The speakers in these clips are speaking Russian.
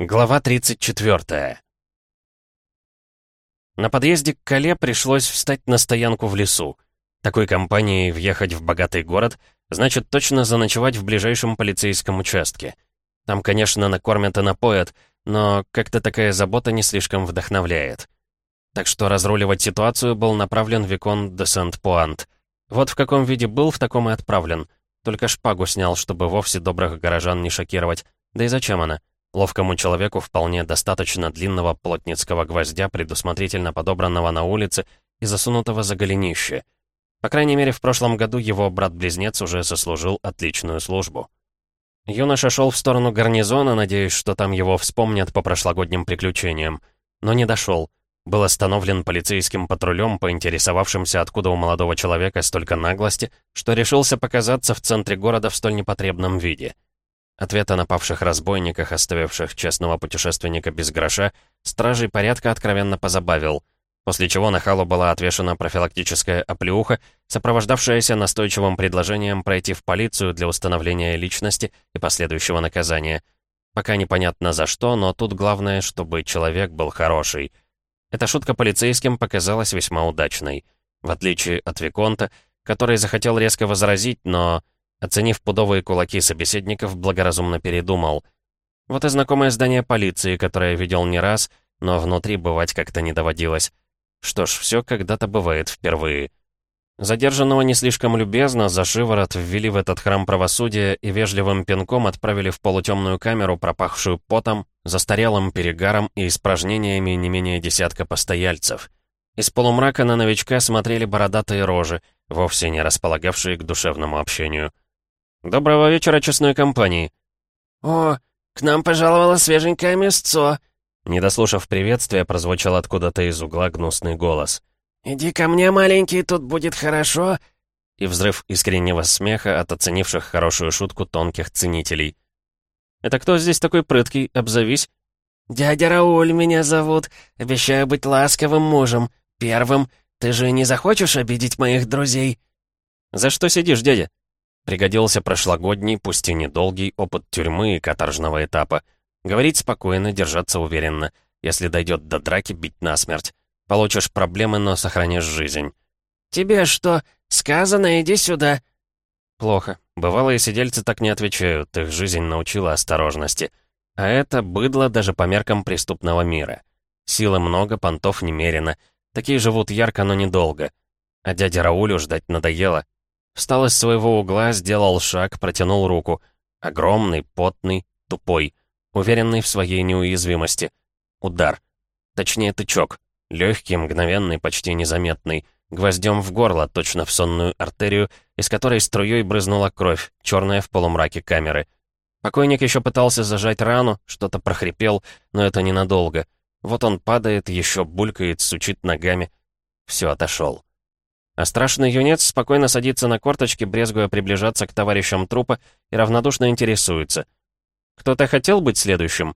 Глава 34. На подъезде к Кале пришлось встать на стоянку в лесу. Такой компанией въехать в богатый город значит точно заночевать в ближайшем полицейском участке. Там, конечно, накормят и напоят, но как-то такая забота не слишком вдохновляет. Так что разруливать ситуацию был направлен Викон де Сент-Пуант. Вот в каком виде был, в таком и отправлен. Только шпагу снял, чтобы вовсе добрых горожан не шокировать. Да и зачем она? Ловкому человеку вполне достаточно длинного плотницкого гвоздя, предусмотрительно подобранного на улице и засунутого за голенище. По крайней мере, в прошлом году его брат-близнец уже сослужил отличную службу. Юноша шел в сторону гарнизона, надеясь, что там его вспомнят по прошлогодним приключениям. Но не дошел. Был остановлен полицейским патрулем, поинтересовавшимся, откуда у молодого человека столько наглости, что решился показаться в центре города в столь непотребном виде. Ответ о напавших разбойниках, оставивших честного путешественника без гроша, стражей порядка откровенно позабавил, после чего на халу была отвешена профилактическая оплеуха, сопровождавшаяся настойчивым предложением пройти в полицию для установления личности и последующего наказания. Пока непонятно за что, но тут главное, чтобы человек был хороший. Эта шутка полицейским показалась весьма удачной. В отличие от Виконта, который захотел резко возразить, но Оценив пудовые кулаки собеседников, благоразумно передумал. Вот и знакомое здание полиции, которое видел не раз, но внутри бывать как-то не доводилось. Что ж, все когда-то бывает впервые. Задержанного не слишком любезно за шиворот ввели в этот храм правосудия и вежливым пинком отправили в полутемную камеру, пропахшую потом, застарелым перегаром и испражнениями не менее десятка постояльцев. Из полумрака на новичка смотрели бородатые рожи, вовсе не располагавшие к душевному общению. «Доброго вечера, честной компании!» «О, к нам пожаловало свеженькое мясцо!» Не дослушав приветствия, прозвучал откуда-то из угла гнусный голос. «Иди ко мне, маленький, тут будет хорошо!» И взрыв искреннего смеха от оценивших хорошую шутку тонких ценителей. «Это кто здесь такой прыткий? Обзовись!» «Дядя Рауль меня зовут. Обещаю быть ласковым мужем. Первым. Ты же не захочешь обидеть моих друзей?» «За что сидишь, дядя?» Пригодился прошлогодний, пусть и недолгий, опыт тюрьмы и каторжного этапа. Говорить спокойно, держаться уверенно. Если дойдет до драки, бить насмерть. Получишь проблемы, но сохранишь жизнь. «Тебе что, сказано, иди сюда?» Плохо. Бывалые сидельцы так не отвечают, их жизнь научила осторожности. А это быдло даже по меркам преступного мира. Силы много, понтов немерено. Такие живут ярко, но недолго. А дяде Раулю ждать надоело. Встал из своего угла, сделал шаг, протянул руку. Огромный, потный, тупой, уверенный в своей неуязвимости. Удар. Точнее, тычок. Легкий, мгновенный, почти незаметный. Гвоздем в горло, точно в сонную артерию, из которой струей брызнула кровь, черная в полумраке камеры. Покойник еще пытался зажать рану, что-то прохрипел, но это ненадолго. Вот он падает, еще булькает, сучит ногами. Все, отошел. А страшный юнец спокойно садится на корточки, брезгуя приближаться к товарищам трупа, и равнодушно интересуется. Кто-то хотел быть следующим?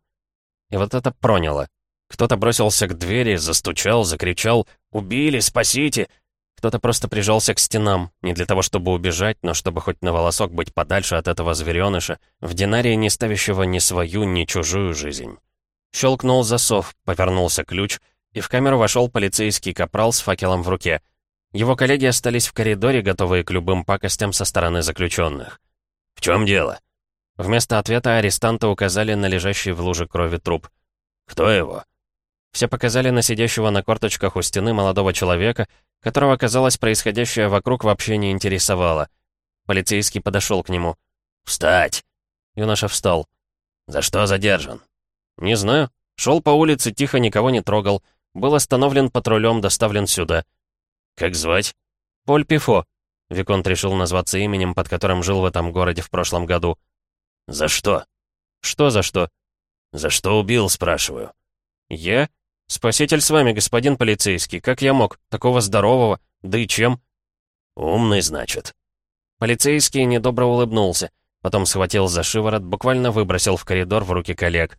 И вот это проняло. Кто-то бросился к двери, застучал, закричал «Убили! Спасите!» Кто-то просто прижался к стенам, не для того, чтобы убежать, но чтобы хоть на волосок быть подальше от этого звереныша, в динарии не ставящего ни свою, ни чужую жизнь. Щелкнул засов, повернулся ключ, и в камеру вошел полицейский капрал с факелом в руке — его коллеги остались в коридоре, готовые к любым пакостям со стороны заключенных. «В чем дело?» Вместо ответа арестанты указали на лежащий в луже крови труп. «Кто его?» Все показали на сидящего на корточках у стены молодого человека, которого, казалось, происходящее вокруг вообще не интересовало. Полицейский подошел к нему. «Встать!» Юноша встал. «За что задержан?» «Не знаю. Шел по улице, тихо, никого не трогал. Был остановлен патрулем, доставлен сюда». «Как звать?» «Поль Пифо». Виконт решил назваться именем, под которым жил в этом городе в прошлом году. «За что?» «Что за что?» «За что убил, спрашиваю?» «Я? Спаситель с вами, господин полицейский. Как я мог? Такого здорового. Да и чем?» «Умный, значит». Полицейский недобро улыбнулся. Потом схватил за шиворот, буквально выбросил в коридор в руки коллег.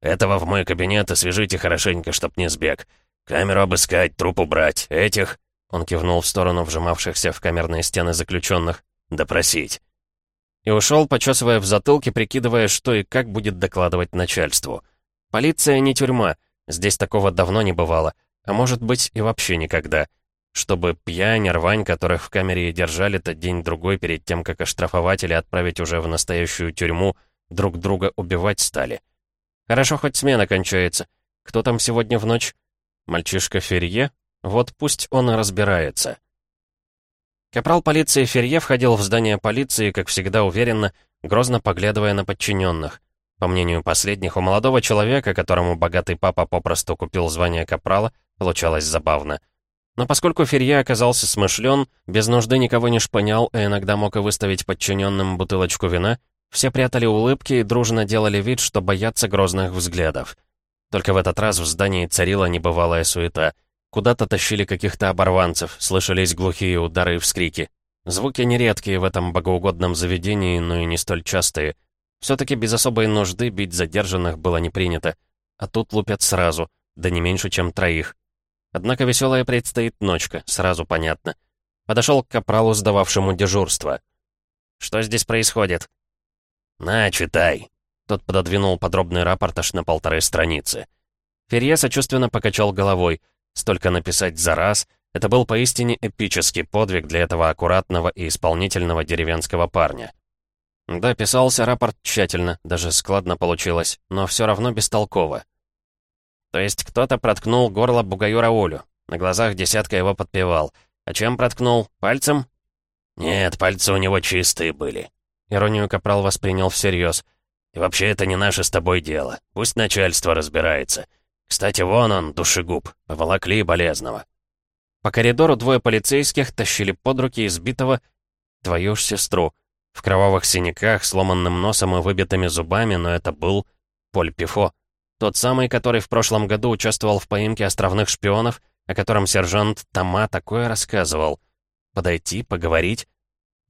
«Этого в мой кабинет и свяжите хорошенько, чтоб не сбег. Камеру обыскать, труп убрать. Этих...» Он кивнул в сторону вжимавшихся в камерные стены заключенных. «Допросить». И ушел, почесывая в затылке, прикидывая, что и как будет докладывать начальству. Полиция не тюрьма, здесь такого давно не бывало, а может быть и вообще никогда. Чтобы пьянь, рвань, которых в камере держали-то день-другой перед тем, как оштрафовать или отправить уже в настоящую тюрьму, друг друга убивать стали. Хорошо, хоть смена кончается. Кто там сегодня в ночь? Мальчишка Ферье? Вот пусть он и разбирается. Капрал полиции Ферье входил в здание полиции, как всегда уверенно, грозно поглядывая на подчиненных. По мнению последних, у молодого человека, которому богатый папа попросту купил звание капрала, получалось забавно. Но поскольку Ферье оказался смышлен, без нужды никого не шпынял, а иногда мог и выставить подчиненным бутылочку вина, все прятали улыбки и дружно делали вид, что боятся грозных взглядов. Только в этот раз в здании царила небывалая суета. Куда-то тащили каких-то оборванцев, слышались глухие удары и вскрики. Звуки нередкие в этом богоугодном заведении, но и не столь частые. Все-таки без особой нужды бить задержанных было не принято. А тут лупят сразу, да не меньше, чем троих. Однако веселая предстоит ночка, сразу понятно. Подошел к капралу, сдававшему дежурство. «Что здесь происходит?» «На, читай», тот пододвинул подробный рапорт аж на полторы страницы. Ферье сочувственно покачал головой. Столько написать за раз — это был поистине эпический подвиг для этого аккуратного и исполнительного деревенского парня. Да, писался рапорт тщательно, даже складно получилось, но все равно бестолково. То есть кто-то проткнул горло бугаю Раулю. На глазах десятка его подпевал. А чем проткнул? Пальцем? Нет, пальцы у него чистые были. Иронию Капрал воспринял всерьез. И вообще это не наше с тобой дело. Пусть начальство разбирается. Кстати, вон он, душегуб. Поволокли болезного. По коридору двое полицейских тащили под руки избитого твою ж сестру. В кровавых синяках, сломанным носом и выбитыми зубами, но это был Поль Пифо. Тот самый, который в прошлом году участвовал в поимке островных шпионов, о котором сержант Тома такое рассказывал. Подойти, поговорить?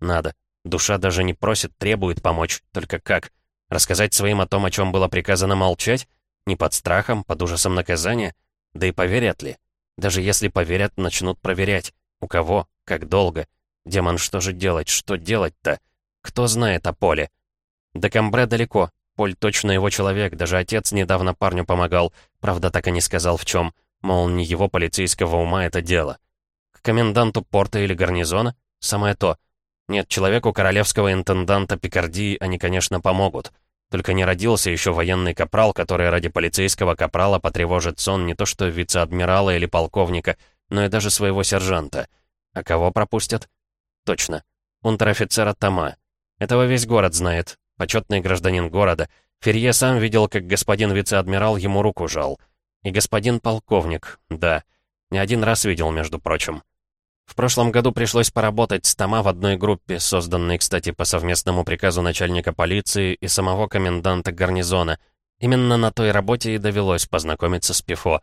Надо. Душа даже не просит, требует помочь. Только как? Рассказать своим о том, о чем было приказано молчать? Не под страхом, под ужасом наказания? Да и поверят ли? Даже если поверят, начнут проверять. У кого? Как долго? Демон, что же делать? Что делать-то? Кто знает о Поле? До Камбре далеко. Поль точно его человек, даже отец недавно парню помогал. Правда, так и не сказал в чем. Мол, не его полицейского ума это дело. К коменданту порта или гарнизона? Самое то. Нет, человеку королевского интенданта Пикардии они, конечно, помогут. Только не родился еще военный капрал, который ради полицейского капрала потревожит сон не то что вице-адмирала или полковника, но и даже своего сержанта. А кого пропустят? Точно. Унтер-офицера Тома. Этого весь город знает. Почетный гражданин города. Ферье сам видел, как господин вице-адмирал ему руку жал. И господин полковник, да. Не один раз видел, между прочим. В прошлом году пришлось поработать с Тома в одной группе, созданной, кстати, по совместному приказу начальника полиции и самого коменданта гарнизона. Именно на той работе и довелось познакомиться с Пифо.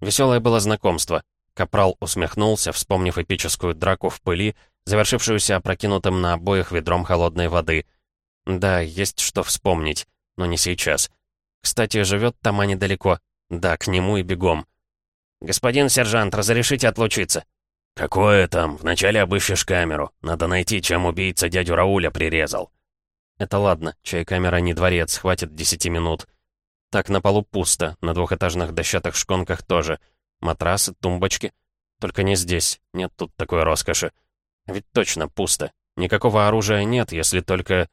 Веселое было знакомство. Капрал усмехнулся, вспомнив эпическую драку в пыли, завершившуюся опрокинутым на обоих ведром холодной воды. Да, есть что вспомнить, но не сейчас. Кстати, живет Тома недалеко. Да, к нему и бегом. «Господин сержант, разрешите отлучиться?» «Какое там? Вначале обыщешь камеру. Надо найти, чем убийца дядю Рауля прирезал». «Это ладно. Чай-камера не дворец, хватит десяти минут». Так, на полу пусто, на двухэтажных дощатых шконках тоже. Матрасы, тумбочки. Только не здесь, нет тут такой роскоши. Ведь точно пусто. Никакого оружия нет, если только...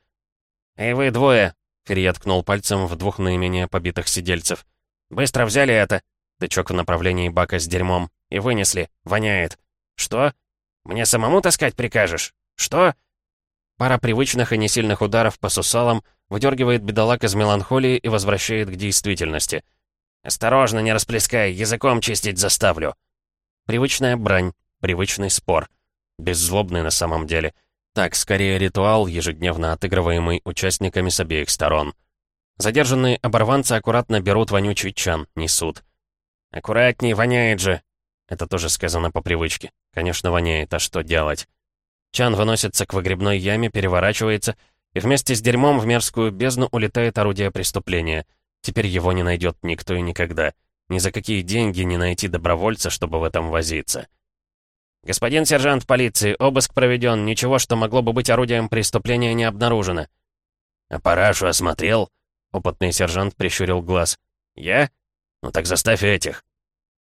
«Эй, вы двое!» Ферья ткнул пальцем в двух наименее побитых сидельцев. «Быстро взяли это!» Тычок в направлении бака с дерьмом. «И вынесли. Воняет!» «Что? Мне самому таскать прикажешь? Что?» Пара привычных и несильных ударов по сусалам выдергивает бедолаг из меланхолии и возвращает к действительности. «Осторожно, не расплескай, языком чистить заставлю». Привычная брань, привычный спор. Беззлобный на самом деле. Так, скорее ритуал, ежедневно отыгрываемый участниками с обеих сторон. Задержанные оборванцы аккуратно берут вонючий чан, несут. «Аккуратней, воняет же!» Это тоже сказано по привычке. Конечно, воняет, а что делать? Чан выносится к выгребной яме, переворачивается, и вместе с дерьмом в мерзкую бездну улетает орудие преступления. Теперь его не найдет никто и никогда. Ни за какие деньги не найти добровольца, чтобы в этом возиться. «Господин сержант полиции, обыск проведен, ничего, что могло бы быть орудием преступления, не обнаружено». «А парашу осмотрел?» Опытный сержант прищурил глаз. «Я? Ну так заставь этих».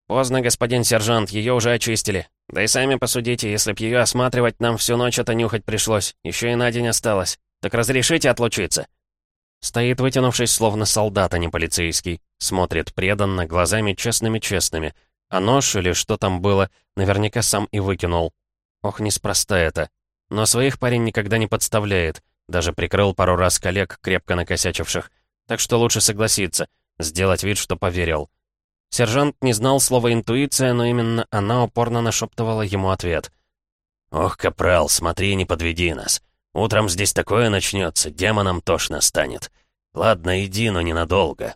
«Поздно, господин сержант, ее уже очистили. Да и сами посудите, если б ее осматривать, нам всю ночь это нюхать пришлось. Еще и на день осталось. Так разрешите отлучиться?» Стоит, вытянувшись, словно солдат, а не полицейский. Смотрит преданно, глазами честными-честными. А нож или что там было, наверняка сам и выкинул. Ох, неспроста это. Но своих парень никогда не подставляет. Даже прикрыл пару раз коллег, крепко накосячивших. Так что лучше согласиться, сделать вид, что поверил. Сержант не знал слова «интуиция», но именно она упорно нашептывала ему ответ. «Ох, капрал, смотри, не подведи нас. Утром здесь такое начнется, демонам тошно станет. Ладно, иди, но ненадолго.